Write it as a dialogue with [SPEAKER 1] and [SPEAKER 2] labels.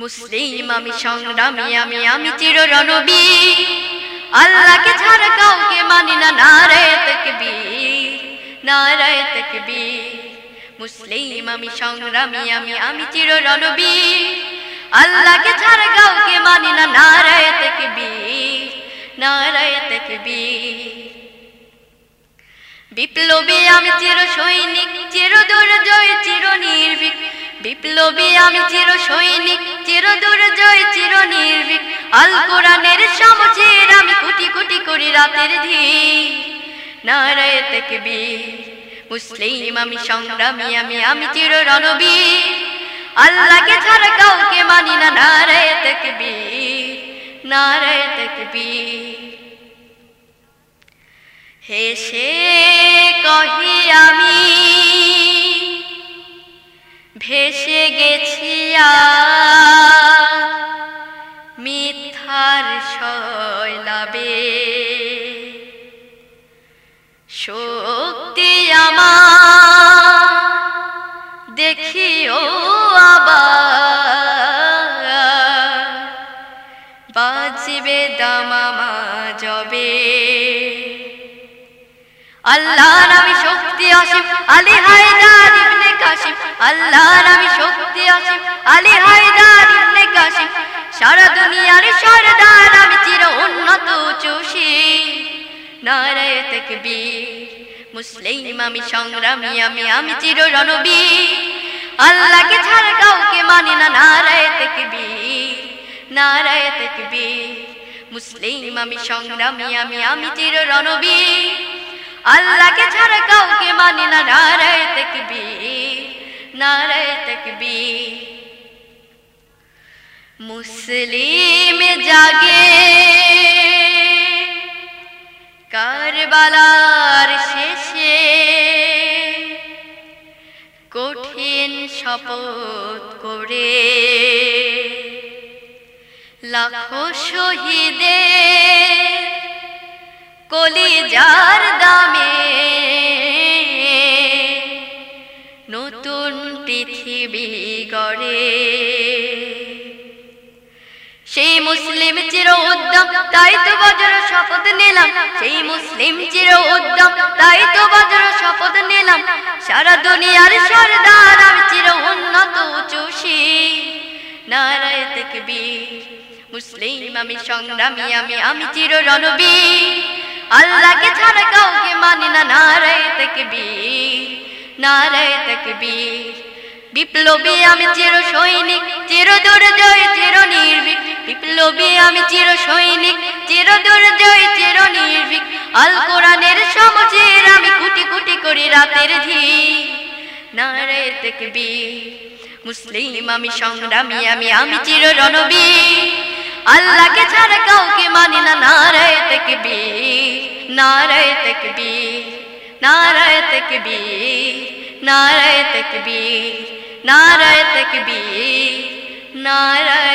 [SPEAKER 1] মুসলিম আমি সংগ্রামী, আমি আমি চির রণবী আল্লাহকে ছাড়া কাউকে মানি না, নারায় তকবীর নারায় তকবীর। মুসলিম আমি সংগ্রামী, আমি আমি চির রণবী আল্লাহকে ছাড়া কাউকে মানি না, নারায় তকবীর নারায় তকবীর। বিপ্লবী আমি চির সৈনিক চির দুর্জয় চির নির্ভীক বিপ্লবী আমি চির সৈনিক, চির দুর্জয়, চির নির্ভীক। আল কোরআনের সমচের আমি কোটি কোটি করি রাতের ধীর নারায় তকবীর, মুসলিম আমি সংগ্রামী, আমি আমি চির রণবীর। আল্লাহকে ছাড়া কাউকে মানি না, নারায় তকবীর নারায় তকবীর। হেসে কহি আমি মিথ্যার শৈলাবে। শক্তি আমার দেখিও আবার, বাজবে দামামা জবে। আল্লাহর আমি শক্তি আসিম আলী হায়দার ইবনে আল্লাহর আমি শক্তি আসিম আলী হায়দার ইবনে কাশিম সারা দুনিয়ার সরদার আমি চির উন্নত চুষি। নারায় তাকবীর, মুসলিম আমি সংগ্রামী, আমি আমি চির রণবীর আল্লাহকে ছাড়া কাউকে মানি না, নারায় তাকবীর নারায় তাকবীর। মুসলিম আমি সংগ্রামী, আমি আমি চির রণবীর আল্লাহকে ছাড়া কাউকে মানি না, নারায় তকবীর। নারায় তকবীর মুসলিম জাগে কারবালার শেষে কঠিন শপথ করে। লাখো শহীদের কলিজার দামে পৃথিবী গড়ে। সেই মুসলিম চির উদ্যম, তাই তো বজ্র শপথ নিলাম। সেই মুসলিম চির উদ্যম, তাই তো বজ্র শপথ নিলাম। সারা দুনিয়ার সরদার আমি চির উন্নত চুষি নারায় তকবীর, মুসলিম আমি সংগ্রামী, আমি আমি চির রণবীর। আল্লাহকে ছাড়া কাউকে মানি না, নারায় তকবীর নারায় তকবীর। বিপ্লবী আমি চির সৈনিক, চির দুর্জয়, চির নির্ভীক। বিপ্লবী আমি চির সৈনিক, চির দুর্জয়, চির নির্ভীক। আল কোরআনের সমচের আমি কুটি কুটি করি রাতের ধি নারায় তকবীর, মুসলিম আমি সংগ্রামী, আমি আমি চির রণবীর। আল্লাহকে ছাড়া কাউকে মানি না নারায় তকবীর নারায় তকবীর নারায় তকবীর নারায় তকবীর। নারায় তকবীর নারায়